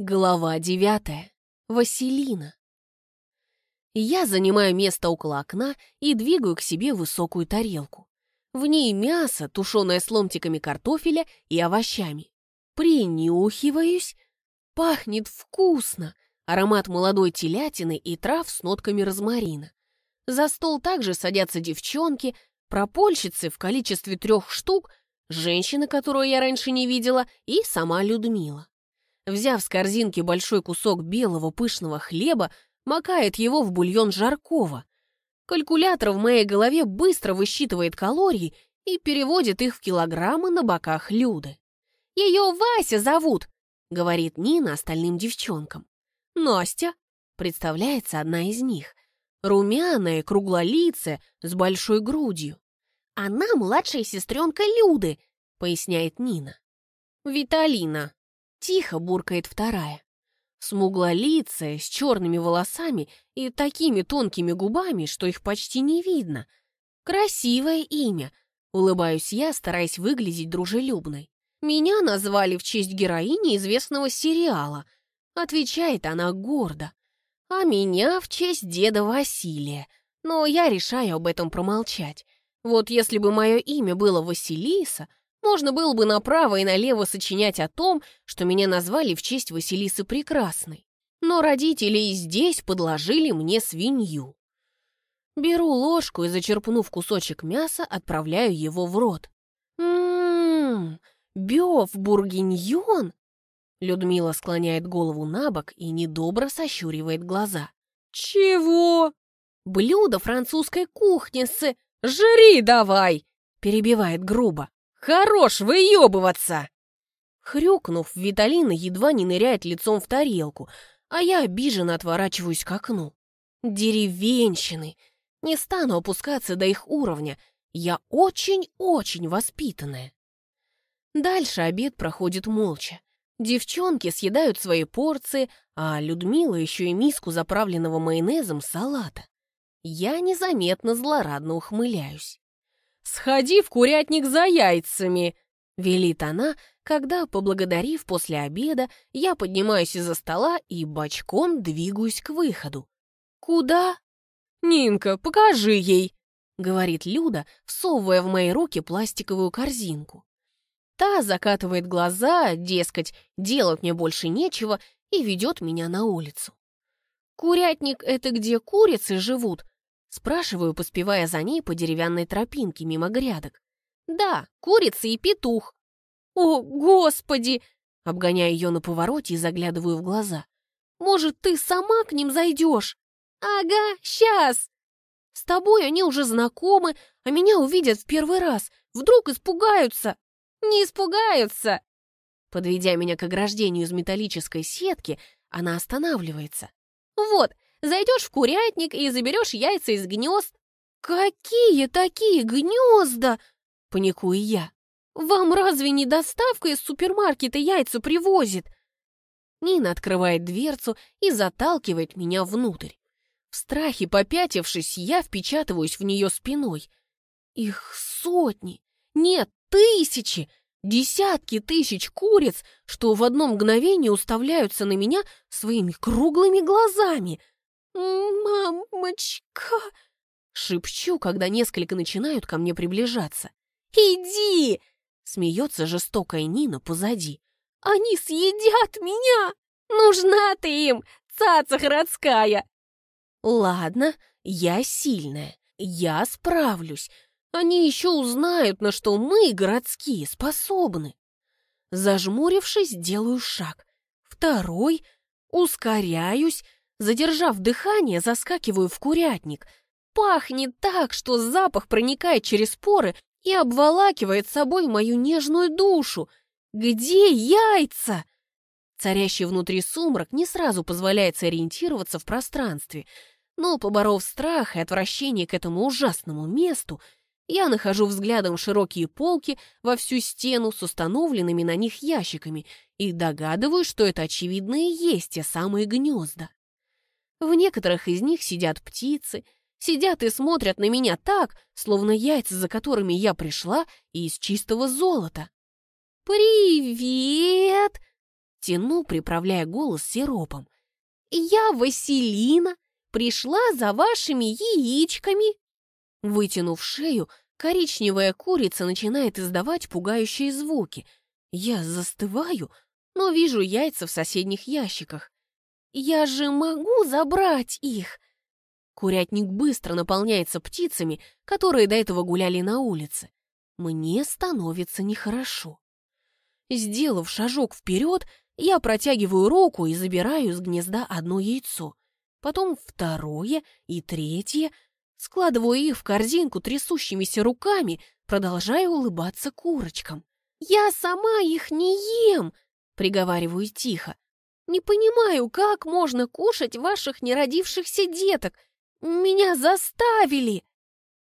Глава девятая. Василина. Я занимаю место около окна и двигаю к себе высокую тарелку. В ней мясо, тушеное с ломтиками картофеля и овощами. Принюхиваюсь. Пахнет вкусно. Аромат молодой телятины и трав с нотками розмарина. За стол также садятся девчонки, пропольщицы в количестве трех штук, женщина, которую я раньше не видела, и сама Людмила. Взяв с корзинки большой кусок белого пышного хлеба, макает его в бульон жаркого. Калькулятор в моей голове быстро высчитывает калории и переводит их в килограммы на боках Люды. «Ее Вася зовут!» — говорит Нина остальным девчонкам. «Настя!» — представляется одна из них. Румяная, круглолицая, с большой грудью. «Она младшая сестренка Люды!» — поясняет Нина. «Виталина!» Тихо буркает вторая. Смуглолицая, с черными волосами и такими тонкими губами, что их почти не видно. Красивое имя, улыбаюсь я, стараясь выглядеть дружелюбной. Меня назвали в честь героини известного сериала. Отвечает она гордо. А меня в честь деда Василия. Но я решаю об этом промолчать. Вот если бы мое имя было Василиса, можно было бы направо и налево сочинять о том, что меня назвали в честь Василисы Прекрасной. Но родители и здесь подложили мне свинью. Беру ложку и, зачерпнув кусочек мяса, отправляю его в рот. «Ммм, бёв бургиньон!» Людмила склоняет голову на бок и недобро сощуривает глаза. «Чего?» «Блюдо французской кухни с... Жри давай!» Перебивает грубо. Хорош выебываться!» Хрюкнув, Виталина едва не ныряет лицом в тарелку, а я обиженно отворачиваюсь к окну. Деревенщины! Не стану опускаться до их уровня. Я очень-очень воспитанная. Дальше обед проходит молча. Девчонки съедают свои порции, а Людмила еще и миску заправленного майонезом салата. Я незаметно злорадно ухмыляюсь. «Сходи в курятник за яйцами!» — велит она, когда, поблагодарив после обеда, я поднимаюсь из-за стола и бочком двигаюсь к выходу. «Куда?» «Нинка, покажи ей!» — говорит Люда, всовывая в мои руки пластиковую корзинку. Та закатывает глаза, дескать, делать мне больше нечего, и ведет меня на улицу. «Курятник — это где курицы живут?» Спрашиваю, поспевая за ней по деревянной тропинке мимо грядок. «Да, курица и петух». «О, Господи!» Обгоняю ее на повороте и заглядываю в глаза. «Может, ты сама к ним зайдешь?» «Ага, сейчас!» «С тобой они уже знакомы, а меня увидят в первый раз. Вдруг испугаются?» «Не испугаются!» Подведя меня к ограждению из металлической сетки, она останавливается. «Вот, Зайдешь в курятник и заберешь яйца из гнезд. Какие такие гнезда? Паникую я. Вам разве не доставка из супермаркета яйца привозит? Нина открывает дверцу и заталкивает меня внутрь. В страхе попятившись, я впечатываюсь в нее спиной. Их сотни, нет, тысячи, десятки тысяч куриц, что в одно мгновение уставляются на меня своими круглыми глазами — «Мамочка!» Шепчу, когда несколько начинают ко мне приближаться. «Иди!» Смеется жестокая Нина позади. «Они съедят меня! Нужна ты им, цаца городская!» «Ладно, я сильная, я справлюсь. Они еще узнают, на что мы, городские, способны». Зажмурившись, делаю шаг. Второй, ускоряюсь, Задержав дыхание, заскакиваю в курятник. Пахнет так, что запах проникает через поры и обволакивает собой мою нежную душу. Где яйца? Царящий внутри сумрак не сразу позволяет сориентироваться в пространстве, но, поборов страх и отвращение к этому ужасному месту, я нахожу взглядом широкие полки во всю стену с установленными на них ящиками и догадываюсь, что это очевидно и есть те самые гнезда. В некоторых из них сидят птицы, сидят и смотрят на меня так, словно яйца, за которыми я пришла, из чистого золота. «Привет!» Тяну, приправляя голос сиропом. «Я Василина, пришла за вашими яичками!» Вытянув шею, коричневая курица начинает издавать пугающие звуки. Я застываю, но вижу яйца в соседних ящиках. «Я же могу забрать их!» Курятник быстро наполняется птицами, которые до этого гуляли на улице. Мне становится нехорошо. Сделав шажок вперед, я протягиваю руку и забираю из гнезда одно яйцо, потом второе и третье, складываю их в корзинку трясущимися руками, продолжаю улыбаться курочкам. «Я сама их не ем!» — приговариваю тихо. «Не понимаю, как можно кушать ваших неродившихся деток. Меня заставили!»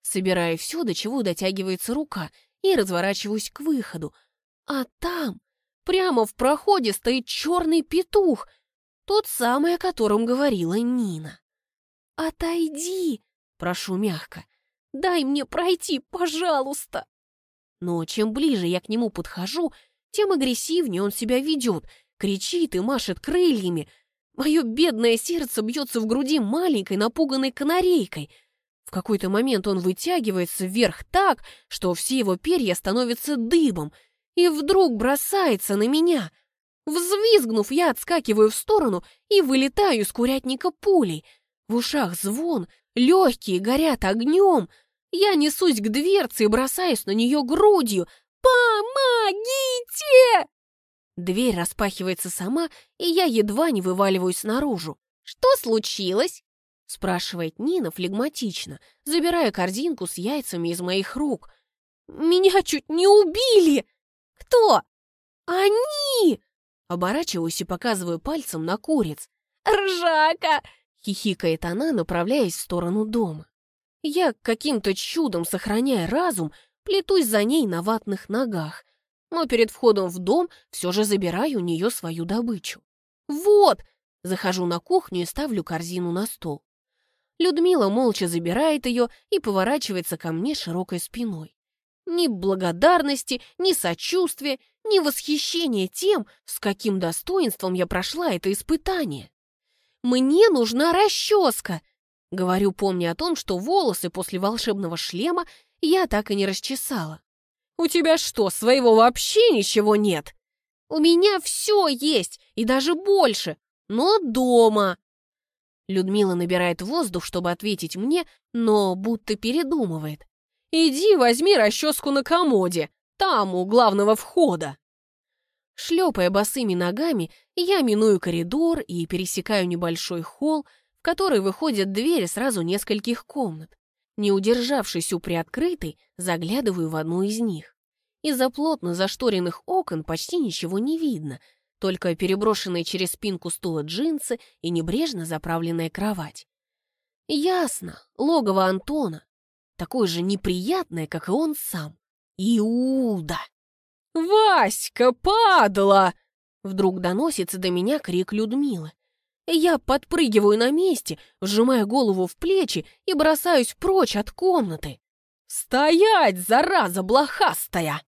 Собираю все, до чего дотягивается рука, и разворачиваюсь к выходу. А там, прямо в проходе, стоит черный петух, тот самый, о котором говорила Нина. «Отойди!» — прошу мягко. «Дай мне пройти, пожалуйста!» Но чем ближе я к нему подхожу, тем агрессивнее он себя ведет, кричит и машет крыльями. Мое бедное сердце бьется в груди маленькой напуганной канарейкой — в какой-то момент он вытягивается вверх так, что все его перья становятся дыбом, и вдруг бросается на меня. Взвизгнув, я отскакиваю в сторону и вылетаю из курятника пулей. В ушах звон, легкие горят огнем. Я несусь к дверце и бросаюсь на нее грудью. «Помогите!» Дверь распахивается сама, и я едва не вываливаюсь наружу. «Что случилось?» спрашивает Нина флегматично, забирая корзинку с яйцами из моих рук. «Меня чуть не убили!» «Кто?» «Они!» Оборачиваюсь и показываю пальцем на куриц. «Ржака!» — хихикает она, направляясь в сторону дома. Я, каким-то чудом сохраняя разум, плетусь за ней на ватных ногах, но перед входом в дом все же забираю у нее свою добычу. «Вот!» — захожу на кухню и ставлю корзину на стол. Людмила молча забирает ее и поворачивается ко мне широкой спиной. Ни благодарности, ни сочувствия, ни восхищения тем, с каким достоинством я прошла это испытание. «Мне нужна расческа!» Говорю, помня о том, что волосы после волшебного шлема я так и не расчесала. «У тебя что, своего вообще ничего нет?» «У меня все есть, и даже больше, но дома!» Людмила набирает воздух, чтобы ответить мне, но будто передумывает. «Иди возьми расческу на комоде, там, у главного входа». Шлепая босыми ногами, я миную коридор и пересекаю небольшой холл, в который выходят двери сразу нескольких комнат. Не удержавшись у приоткрытой, заглядываю в одну из них. Из-за плотно зашторенных окон почти ничего не видно — только переброшенные через спинку стула джинсы и небрежно заправленная кровать. Ясно, логово Антона, такое же неприятное, как и он сам. Иуда! «Васька, падла!» Вдруг доносится до меня крик Людмилы. Я подпрыгиваю на месте, сжимая голову в плечи и бросаюсь прочь от комнаты. «Стоять, зараза блохастая!»